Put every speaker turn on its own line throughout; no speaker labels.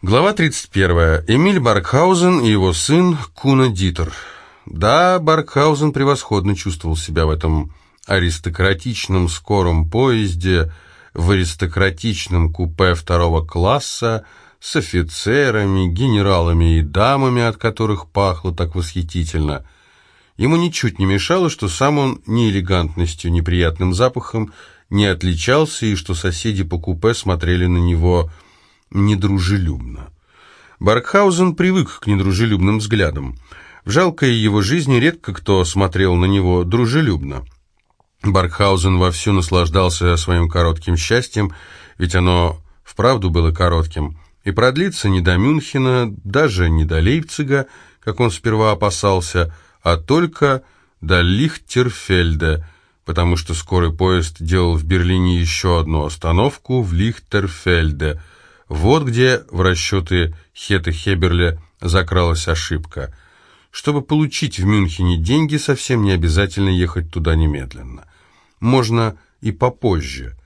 Глава 31. Эмиль Баркхаузен и его сын Куна Дитер. Да, Баркхаузен превосходно чувствовал себя в этом аристократичном скором поезде, в аристократичном купе второго класса, с офицерами, генералами и дамами, от которых пахло так восхитительно. Ему ничуть не мешало, что сам он ни элегантностью, ни приятным запахом не отличался, и что соседи по купе смотрели на него недружелюбно. Баркхаузен привык к недружелюбным взглядам. В жалкой его жизни редко кто смотрел на него дружелюбно. Баркхаузен вовсю наслаждался своим коротким счастьем, ведь оно вправду было коротким, и продлится не до Мюнхена, даже не до Лейпцига, как он сперва опасался, а только до Лихтерфельда, потому что скорый поезд делал в Берлине еще одну остановку в Лихтерфельде – вот где в расчеты Хета Хеберля закралась ошибка. Чтобы получить в Мюнхене деньги, совсем не обязательно ехать туда немедленно. Можно и попозже,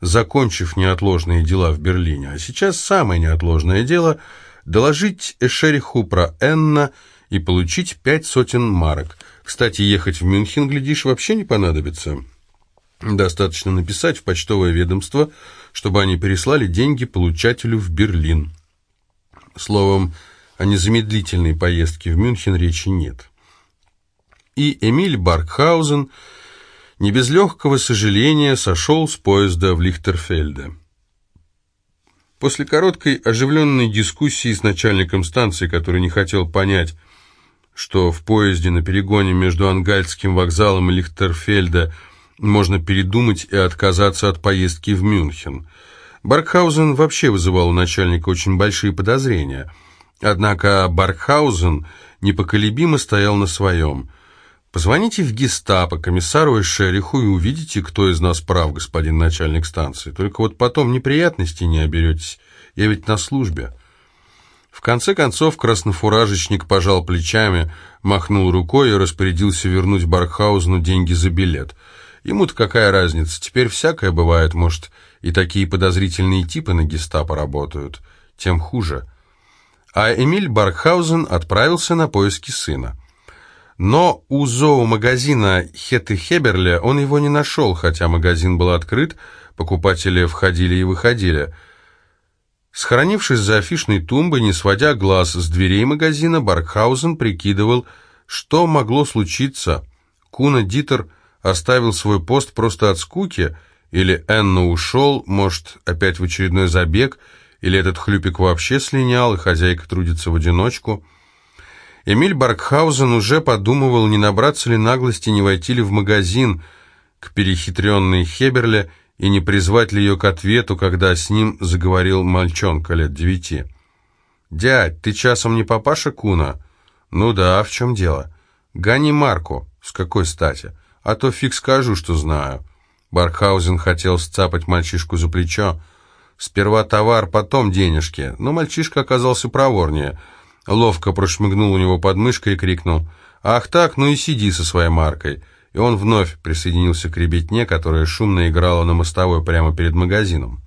закончив неотложные дела в Берлине. А сейчас самое неотложное дело – доложить Эшериху про Энна и получить пять сотен марок. Кстати, ехать в Мюнхен, глядишь, вообще не понадобится. Достаточно написать в почтовое ведомство, чтобы они переслали деньги получателю в Берлин. Словом, о незамедлительной поездке в Мюнхен речи нет. И Эмиль Баркхаузен не без легкого сожаления сошел с поезда в Лихтерфельде. После короткой оживленной дискуссии с начальником станции, который не хотел понять, что в поезде на перегоне между Ангальским вокзалом и Лихтерфельде – можно передумать и отказаться от поездки в Мюнхен. Баркхаузен вообще вызывал у начальника очень большие подозрения. Однако Баркхаузен непоколебимо стоял на своем. «Позвоните в гестапо, комиссару и шериху, и увидите, кто из нас прав, господин начальник станции. Только вот потом неприятностей не оберетесь. Я ведь на службе». В конце концов краснофуражечник пожал плечами, махнул рукой и распорядился вернуть Баркхаузену деньги за билет – Ему-то какая разница, теперь всякое бывает, может, и такие подозрительные типы на гестапо работают, тем хуже. А Эмиль Баркхаузен отправился на поиски сына. Но у зоомагазина Хеты Хеберля он его не нашел, хотя магазин был открыт, покупатели входили и выходили. Схоронившись за афишной тумбой, не сводя глаз с дверей магазина, Баркхаузен прикидывал, что могло случиться. Куна Дитер оставил свой пост просто от скуки, или Энна ушел, может, опять в очередной забег, или этот хлюпик вообще слинял, и хозяйка трудится в одиночку. Эмиль Баркхаузен уже подумывал, не набраться ли наглости, не войти ли в магазин к перехитренной Хеберле и не призвать ли ее к ответу, когда с ним заговорил мальчонка лет девяти. «Дядь, ты часом не папаша Куна?» «Ну да, в чем дело?» «Гони Марку». «С какой стати?» А то фиг скажу, что знаю». Бархаузен хотел сцапать мальчишку за плечо. Сперва товар, потом денежки, но мальчишка оказался проворнее. Ловко прошмыгнул у него под мышкой и крикнул «Ах так, ну и сиди со своей маркой». И он вновь присоединился к ребятне, которая шумно играла на мостовой прямо перед магазином.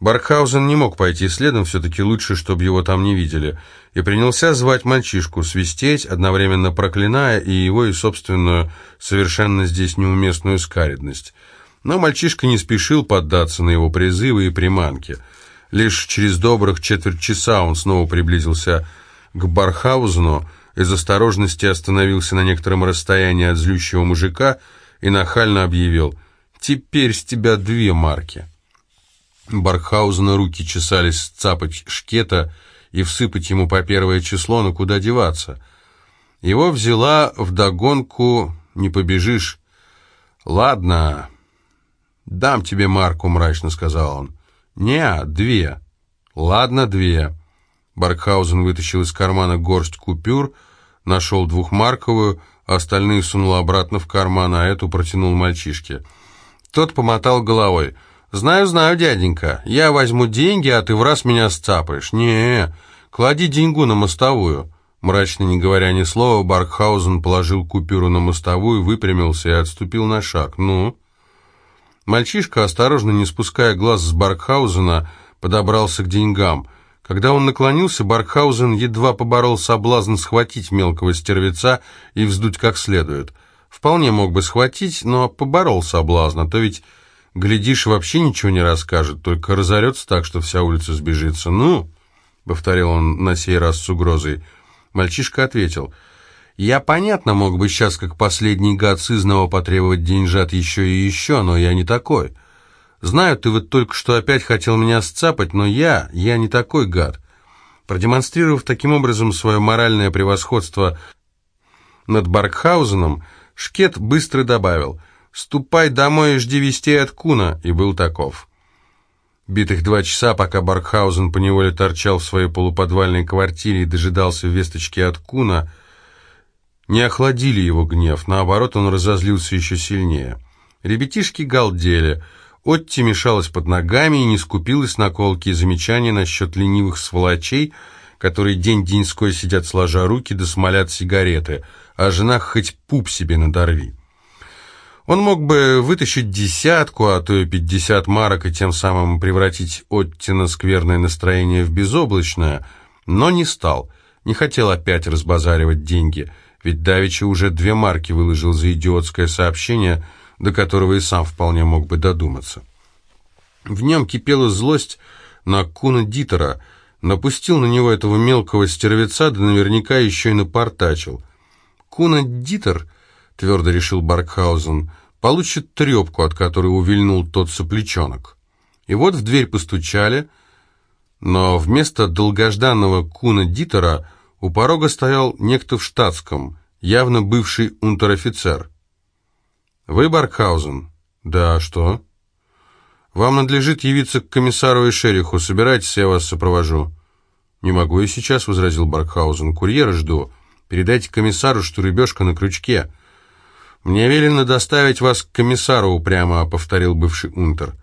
Баркхаузен не мог пойти следом, все-таки лучше, чтобы его там не видели, и принялся звать мальчишку, свистеть, одновременно проклиная и его, и собственную, совершенно здесь неуместную скаридность. Но мальчишка не спешил поддаться на его призывы и приманки. Лишь через добрых четверть часа он снова приблизился к Бархаузену, из осторожности остановился на некотором расстоянии от злющего мужика и нахально объявил «Теперь с тебя две марки». Баркхаузена руки чесались цапать шкета и всыпать ему по первое число, но куда деваться. Его взяла вдогонку «не побежишь». «Ладно, дам тебе марку», — мрачно сказал он. «Не, две». «Ладно, две». Баркхаузен вытащил из кармана горсть купюр, нашел двухмарковую, а остальные сунул обратно в карман, а эту протянул мальчишке. Тот помотал головой — «Знаю, знаю, дяденька. Я возьму деньги, а ты в раз меня сцапаешь. не клади деньгу на мостовую». Мрачно не говоря ни слова, Баркхаузен положил купюру на мостовую, выпрямился и отступил на шаг. «Ну?» Мальчишка, осторожно не спуская глаз с Баркхаузена, подобрался к деньгам. Когда он наклонился, Баркхаузен едва поборол соблазн схватить мелкого стервеца и вздуть как следует. Вполне мог бы схватить, но поборол соблазн, а то ведь, глядишь, вообще ничего не расскажет, только разорется так, что вся улица сбежится. «Ну?» — повторил он на сей раз с угрозой. Мальчишка ответил. «Я, понятно, мог бы сейчас, как последний гад сызнова, потребовать деньжат еще и еще, но я не такой». Знаю, ты вот только что опять хотел меня сцапать, но я, я не такой гад. Продемонстрировав таким образом свое моральное превосходство над Баркхаузеном, Шкет быстро добавил «Ступай домой и жди вестей от Куна», и был таков. Битых два часа, пока Баркхаузен поневоле торчал в своей полуподвальной квартире и дожидался весточки от Куна, не охладили его гнев, наоборот, он разозлился еще сильнее. Ребятишки галдели — Отти мешалась под ногами и не скупилась на колкие замечания насчет ленивых сволочей, которые день-деньской сидят сложа руки да смолят сигареты, а жена хоть пуп себе надорви. Он мог бы вытащить десятку, а то и пятьдесят марок и тем самым превратить Оттина скверное настроение в безоблачное, но не стал, не хотел опять разбазаривать деньги, ведь Давичи уже две марки выложил за идиотское сообщение – до которого и сам вполне мог бы додуматься. В нем кипела злость на Куна Дитера, напустил на него этого мелкого стервеца, да наверняка еще и напортачил. Куна Дитер, твердо решил Баркхаузен, получит трепку, от которой увильнул тот соплечонок. И вот в дверь постучали, но вместо долгожданного Куна Дитера у порога стоял некто в штатском, явно бывший унтер-офицер. «Вы Баркхаузен?» «Да, что?» «Вам надлежит явиться к комиссару и шериху. Собирайтесь, я вас сопровожу». «Не могу я сейчас», — возразил Баркхаузен. «Курьера жду. Передайте комиссару, что рыбешка на крючке». «Мне велено доставить вас к комиссару упрямо», — повторил бывший унтер.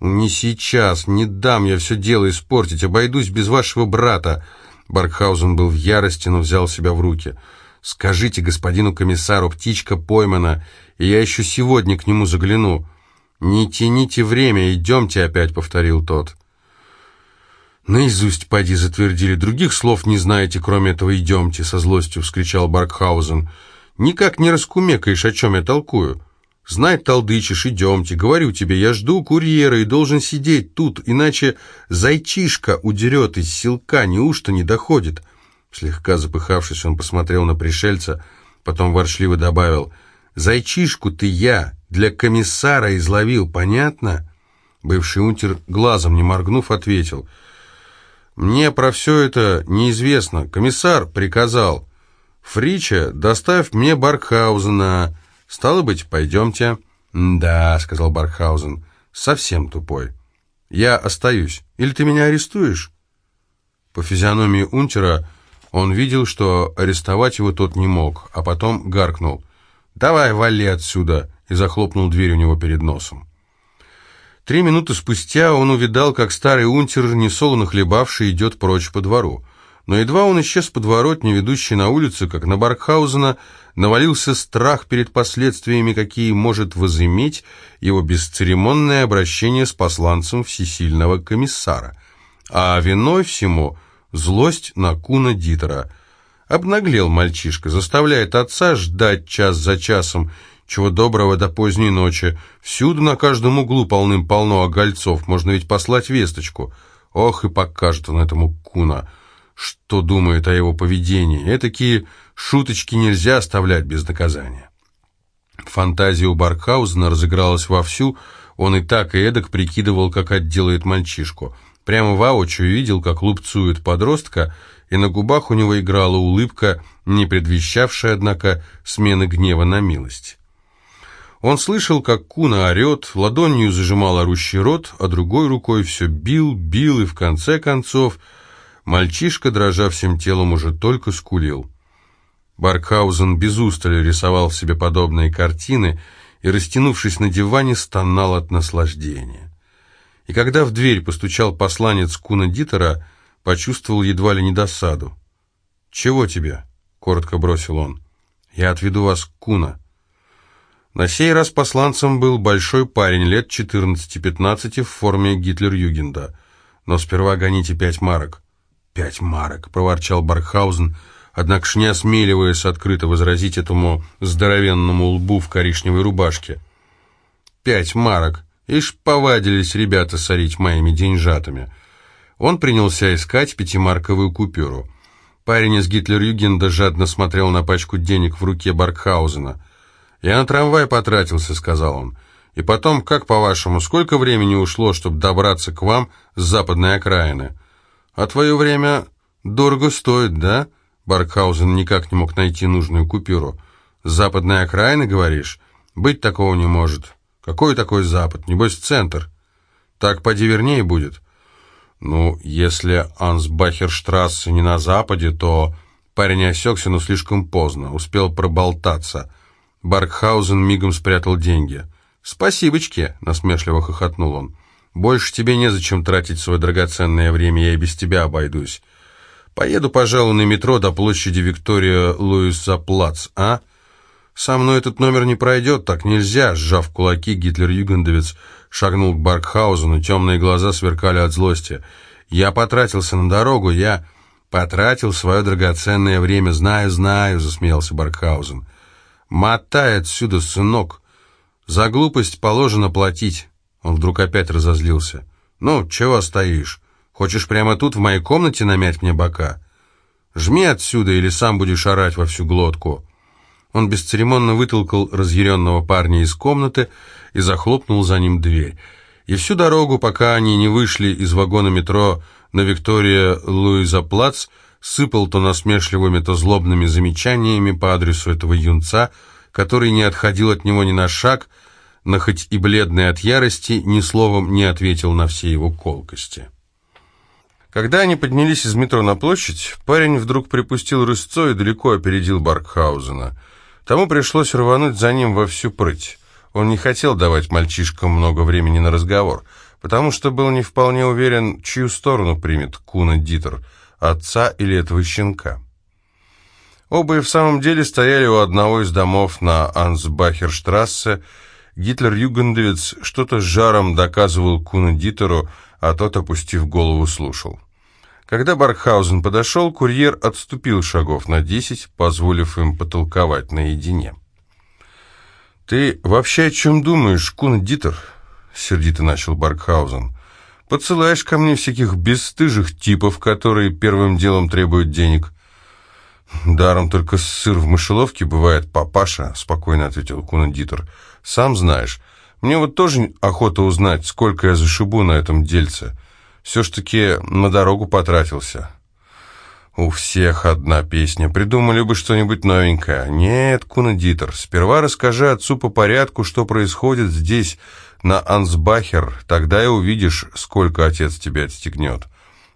«Не сейчас, не дам я все дело испортить, обойдусь без вашего брата». Баркхаузен был в ярости, но взял себя в руки. «Скажите господину комиссару, птичка поймана, и я еще сегодня к нему загляну. Не тяните время, идемте опять», — повторил тот. «Наизусть, поди, затвердили. Других слов не знаете, кроме этого «идемте», — со злостью вскричал Баркхаузен. «Никак не раскумекаешь, о чем я толкую. Знай, толдычишь, идемте. Говорю тебе, я жду курьера и должен сидеть тут, иначе зайчишка удерет из селка, неужто не доходит?» Слегка запыхавшись, он посмотрел на пришельца, потом воршливо добавил — Зайчишку ты я для комиссара изловил, понятно?» Бывший унтер, глазом не моргнув, ответил. «Мне про все это неизвестно. Комиссар приказал. Фрича, доставь мне Баркхаузена. Стало быть, пойдемте». «Да», — сказал Баркхаузен, — «совсем тупой. Я остаюсь. Или ты меня арестуешь?» По физиономии унтера он видел, что арестовать его тот не мог, а потом гаркнул — «Давай, вали отсюда!» и захлопнул дверь у него перед носом. Три минуты спустя он увидал, как старый унтер, несолоно хлебавший, идет прочь по двору. Но едва он исчез подворотни, ведущий на улицу, как на Баркхаузена, навалился страх перед последствиями, какие может возыметь его бесцеремонное обращение с посланцем всесильного комиссара. А виной всему злость на Куна Дитера – Обнаглел мальчишка, заставляет отца ждать час за часом, чего доброго до поздней ночи. Всюду на каждом углу полным-полно огольцов, можно ведь послать весточку. Ох, и покажет он этому Куна, что думает о его поведении. Этакие шуточки нельзя оставлять без наказания. Фантазия у Баркхаузена разыгралась вовсю, он и так и эдак прикидывал, как отделает мальчишку. Прямо воочию видел, как лупцует подростка, и на губах у него играла улыбка, не предвещавшая, однако, смены гнева на милость. Он слышал, как Куна орет, ладонью зажимал орущий рот, а другой рукой все бил, бил, и в конце концов мальчишка, дрожа всем телом, уже только скулил. Баркхаузен без устали рисовал в себе подобные картины и, растянувшись на диване, стонал от наслаждения. И когда в дверь постучал посланец Куна Дитера, почувствовал едва ли не досаду. «Чего тебе?» — коротко бросил он. «Я отведу вас к Куна». На сей раз посланцем был большой парень лет 14-15 в форме Гитлер-Югенда. Но сперва гоните пять марок. «Пять марок», — проворчал Бархаузен, однако ж не осмеливаясь открыто возразить этому здоровенному лбу в коричневой рубашке. «Пять марок! Ишь, повадились ребята сорить моими деньжатами!» Он принялся искать пятимарковую купюру. Парень из Гитлер-Югенда жадно смотрел на пачку денег в руке Баркхаузена. «Я на трамвай потратился», — сказал он. «И потом, как по-вашему, сколько времени ушло, чтобы добраться к вам с западной окраины?» «А твое время дорого стоит, да?» Баркхаузен никак не мог найти нужную купюру. «Западная окраина, говоришь? Быть такого не может. Какой такой запад? Небось, центр. Так поди вернее будет». «Ну, если Ансбахерштрассе не на западе, то...» Парень осекся, но слишком поздно, успел проболтаться. Баркхаузен мигом спрятал деньги. «Спасибочки!» — насмешливо хохотнул он. Больше тебе незачем тратить свое драгоценное время, я и без тебя обойдусь. Поеду, пожалуй, на метро до площади Виктория Луиса Плац, а? Со мной этот номер не пройдет, так нельзя, сжав кулаки, Гитлер-югендовец шагнул к Баркхаузену, темные глаза сверкали от злости. Я потратился на дорогу, я потратил свое драгоценное время, знаю, знаю, засмеялся Баркхаузен. Мотай отсюда, сынок. За глупость положено платить. Он вдруг опять разозлился. «Ну, чего стоишь? Хочешь прямо тут, в моей комнате, намять мне бока? Жми отсюда, или сам будешь орать во всю глотку». Он бесцеремонно вытолкал разъяренного парня из комнаты и захлопнул за ним дверь. И всю дорогу, пока они не вышли из вагона метро на Виктория Луиза Плац, сыпал то насмешливыми, то злобными замечаниями по адресу этого юнца, который не отходил от него ни на шаг, но хоть и бледный от ярости, ни словом не ответил на все его колкости. Когда они поднялись из метро на площадь, парень вдруг припустил рысцой и далеко опередил Баркхаузена. Тому пришлось рвануть за ним во всю прыть. Он не хотел давать мальчишкам много времени на разговор, потому что был не вполне уверен, чью сторону примет Куна Дитер, отца или этого щенка. Оба и в самом деле стояли у одного из домов на Ансбахерштрассе, Гитлер-югендовец что-то с жаром доказывал Куна Дитеру, а тот, опустив голову, слушал. Когда Баркхаузен подошел, курьер отступил шагов на десять, позволив им потолковать наедине. «Ты вообще о чем думаешь, Куна Дитер?» — сердито начал Баркхаузен. «Подсылаешь ко мне всяких бесстыжих типов, которые первым делом требуют денег. «Даром только сыр в мышеловке бывает, папаша», — спокойно ответил Кунадитор. «Сам знаешь. Мне вот тоже охота узнать, сколько я зашибу на этом дельце. Все ж таки на дорогу потратился». «У всех одна песня. Придумали бы что-нибудь новенькое». «Нет, Кунадитор, сперва расскажи отцу по порядку, что происходит здесь, на Ансбахер. Тогда и увидишь, сколько отец тебя отстегнет».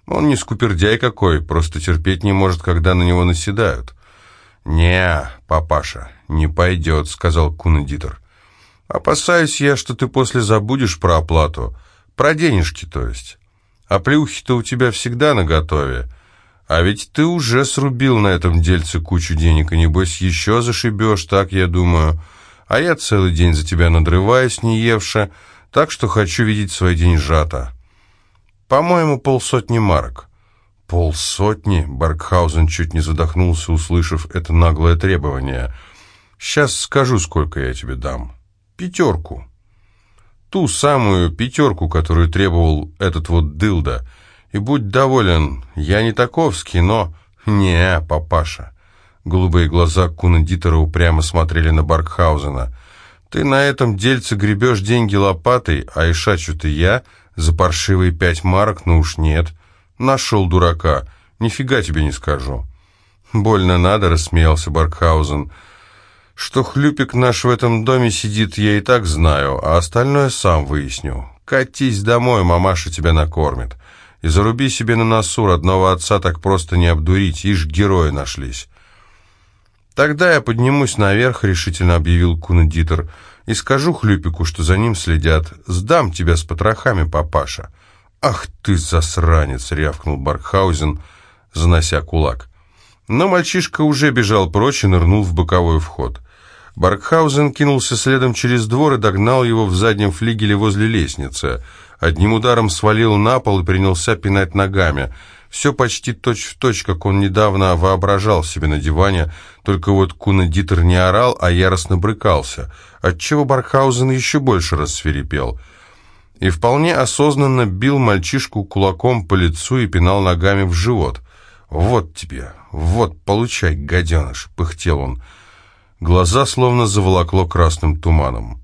Он не скупердяй какой, просто терпеть не может, когда на него наседают. «Не, папаша, не пойдет», — сказал Кунедитор. «Опасаюсь я, что ты после забудешь про оплату. Про денежки, то есть. А плюхи-то у тебя всегда наготове. А ведь ты уже срубил на этом дельце кучу денег, и небось еще зашибешь, так я думаю. А я целый день за тебя надрываюсь, не евша, так что хочу видеть свои деньжата». По-моему, полсотни марок. Полсотни? Баркхаузен чуть не задохнулся, услышав это наглое требование. Сейчас скажу, сколько я тебе дам. Пятерку. Ту самую пятерку, которую требовал этот вот дылда. И будь доволен, я не таковский, но... Не, папаша. Голубые глаза Кунадитера упрямо смотрели на Баркхаузена. Ты на этом дельце гребешь деньги лопатой, а ишачу-то я за паршивые пять марок, ну уж нет. Нашел дурака. Нифига тебе не скажу. Больно надо, рассмеялся Баркхаузен. Что хлюпик наш в этом доме сидит, я и так знаю, а остальное сам выясню. Катись домой, мамаша тебя накормит. И заруби себе на носу, родного отца так просто не обдурить, ишь герои нашлись. Тогда я поднимусь наверх, решительно объявил Кунадитер и скажу Хлюпику, что за ним следят. Сдам тебя с потрохами, папаша». «Ах ты, засранец!» — рявкнул Баркхаузен, занося кулак. Но мальчишка уже бежал прочь и нырнул в боковой вход. Баркхаузен кинулся следом через двор и догнал его в заднем флигеле возле лестницы. Одним ударом свалил на пол и принялся пинать ногами. Все почти точь-в-точь, точь, как он недавно воображал себе на диване, только вот Куна Дитер не орал, а яростно брыкался, отчего Бархаузен еще больше рассверепел. И вполне осознанно бил мальчишку кулаком по лицу и пинал ногами в живот. «Вот тебе, вот, получай, гаденыш!» — пыхтел он. Глаза словно заволокло красным туманом.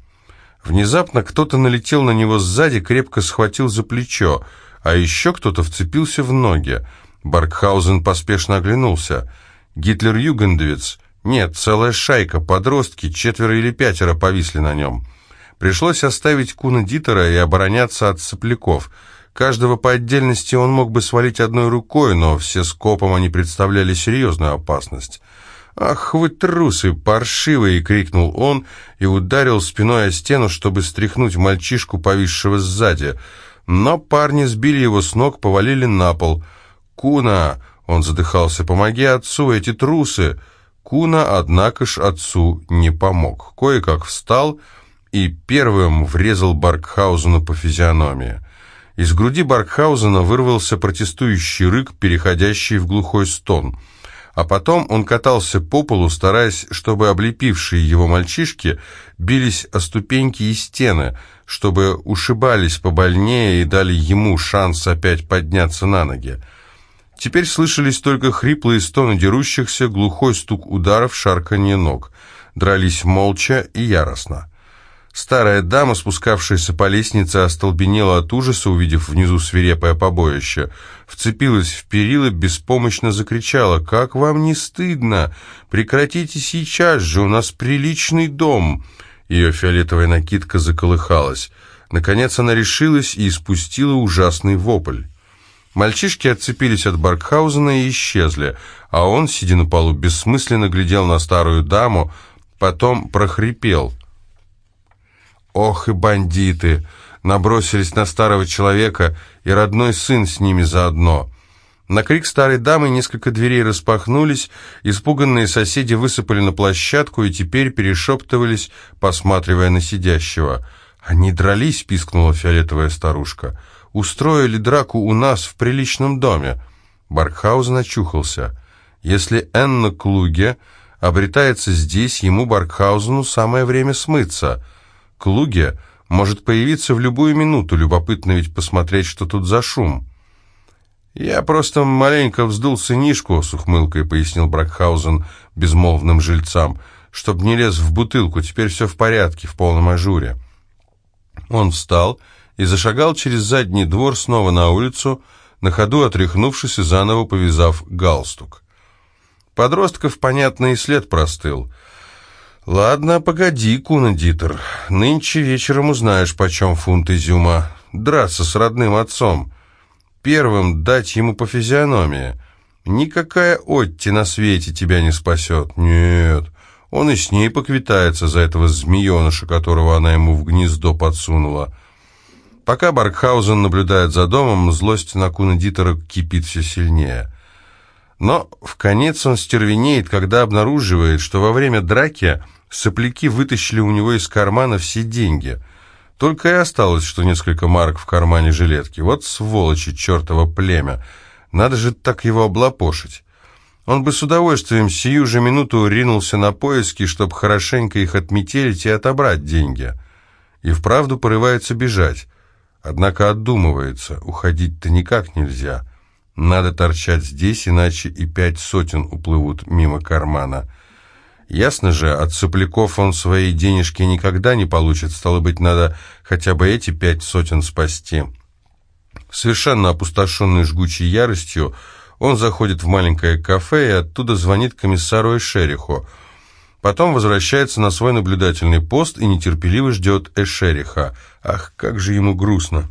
Внезапно кто-то налетел на него сзади, крепко схватил за плечо, а еще кто-то вцепился в ноги. Баркхаузен поспешно оглянулся. Гитлер-югендовец. Нет, целая шайка, подростки, четверо или пятеро повисли на нем. Пришлось оставить Куна Дитера и обороняться от сопляков. Каждого по отдельности он мог бы свалить одной рукой, но все скопом они представляли серьезную опасность. «Ах вы трусы, паршивые!» — крикнул он и ударил спиной о стену, чтобы стряхнуть мальчишку, повисшего сзади. Но парни сбили его с ног, повалили на пол. «Куна!» — он задыхался. «Помоги отцу, эти трусы!» Куна, однако ж, отцу не помог. Кое-как встал и первым врезал Баркхаузену по физиономии. Из груди Баркхаузена вырвался протестующий рык, переходящий в глухой стон — а потом он катался по полу, стараясь, чтобы облепившие его мальчишки бились о ступеньки и стены, чтобы ушибались побольнее и дали ему шанс опять подняться на ноги. Теперь слышались только хриплые стоны дерущихся, глухой стук ударов, шарканье ног. Дрались молча и яростно. Старая дама, спускавшаяся по лестнице, остолбенела от ужаса, увидев внизу свирепое побоище. Вцепилась в перила, беспомощно закричала. «Как вам не стыдно? Прекратите сейчас же, у нас приличный дом!» Ее фиолетовая накидка заколыхалась. Наконец она решилась и испустила ужасный вопль. Мальчишки отцепились от Баркхаузена и исчезли, а он, сидя на полу, бессмысленно глядел на старую даму, потом прохрипел — Ох и бандиты! Набросились на старого человека, и родной сын с ними заодно. На крик старой дамы несколько дверей распахнулись, испуганные соседи высыпали на площадку и теперь перешептывались, посматривая на сидящего. «Они дрались», — пискнула фиолетовая старушка. «Устроили драку у нас в приличном доме». Баркхаузен очухался. «Если Энна Клуге обретается здесь, ему, Баркхаузену, самое время смыться». Клуге может появиться в любую минуту, любопытно ведь посмотреть, что тут за шум. «Я просто маленько вздул сынишку», — с ухмылкой пояснил Бракхаузен безмолвным жильцам, «чтоб не лез в бутылку, теперь все в порядке, в полном ажуре». Он встал и зашагал через задний двор снова на улицу, на ходу отряхнувшись и заново повязав галстук. Подростков, понятно, и след простыл — «Ладно, погоди, Кунадитер. Нынче вечером узнаешь, почем фунт изюма. Драться с родным отцом. Первым дать ему по физиономии. Никакая Отти на свете тебя не спасет. Нет, он и с ней поквитается за этого змееныша, которого она ему в гнездо подсунула». Пока Баркхаузен наблюдает за домом, злость на Кунадитера кипит все сильнее. Но в конец он стервенеет, когда обнаруживает, что во время драки Сопляки вытащили у него из кармана все деньги. Только и осталось, что несколько марок в кармане жилетки. Вот сволочи, чертово племя. Надо же так его облапошить. Он бы с удовольствием сию же минуту ринулся на поиски, чтобы хорошенько их отметелить и отобрать деньги. И вправду порывается бежать. Однако отдумывается, уходить-то никак нельзя. Надо торчать здесь, иначе и пять сотен уплывут мимо кармана. Ясно же, от сопляков он свои денежки никогда не получит, стало быть, надо хотя бы эти пять сотен спасти. Совершенно опустошенный жгучей яростью, он заходит в маленькое кафе и оттуда звонит комиссару Эшериху. Потом возвращается на свой наблюдательный пост и нетерпеливо ждет Эшериха. Ах, как же ему грустно.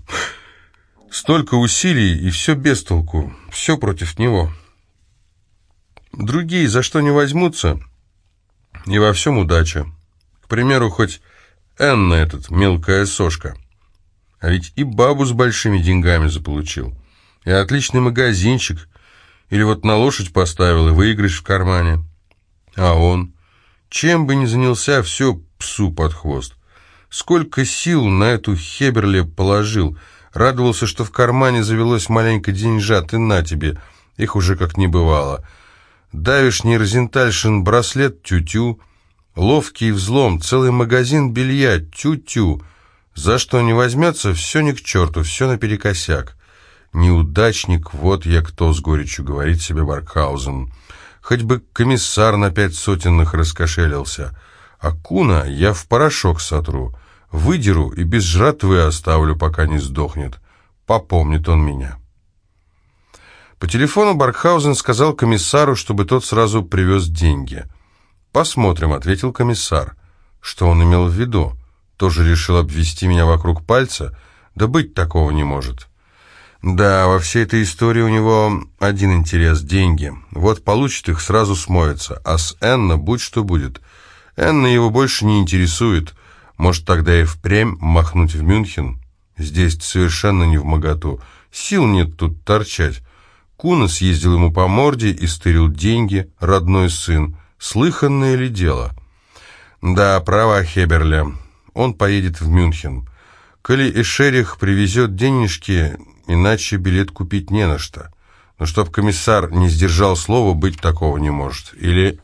Столько усилий, и все без толку, все против него. Другие за что не возьмутся, и во всем удача. К примеру, хоть Энна этот, мелкая сошка. А ведь и бабу с большими деньгами заполучил. И отличный магазинчик. Или вот на лошадь поставил, и выигрыш в кармане. А он? Чем бы ни занялся, все псу под хвост. Сколько сил на эту Хеберле положил, Радовался, что в кармане завелось маленько деньжат, и на тебе, их уже как не бывало. Давишний Розентальшин браслет тю-тю, ловкий взлом, целый магазин белья тю-тю. За что не возьмется, все ни к черту, все наперекосяк. Неудачник, вот я кто, с горечью говорит себе Баркхаузен. Хоть бы комиссар на пять сотенных раскошелился. А куна я в порошок сотру, выдеру и без жратвы оставлю, пока не сдохнет. Попомнит он меня. По телефону Баркхаузен сказал комиссару, чтобы тот сразу привез деньги. «Посмотрим», — ответил комиссар. Что он имел в виду? Тоже решил обвести меня вокруг пальца? Да быть такого не может. Да, во всей этой истории у него один интерес – деньги. Вот получит их, сразу смоется. А с Энна будь что будет. Энна его больше не интересует. Может, тогда и впрямь махнуть в Мюнхен? Здесь совершенно не в моготу. Сил нет тут торчать. Куна съездил ему по морде и стырил деньги, родной сын. Слыханное ли дело? Да, право Хеберля. Он поедет в Мюнхен. Коли Эшерих привезет денежки, иначе билет купить не на что. Но чтоб комиссар не сдержал слова, быть такого не может. Или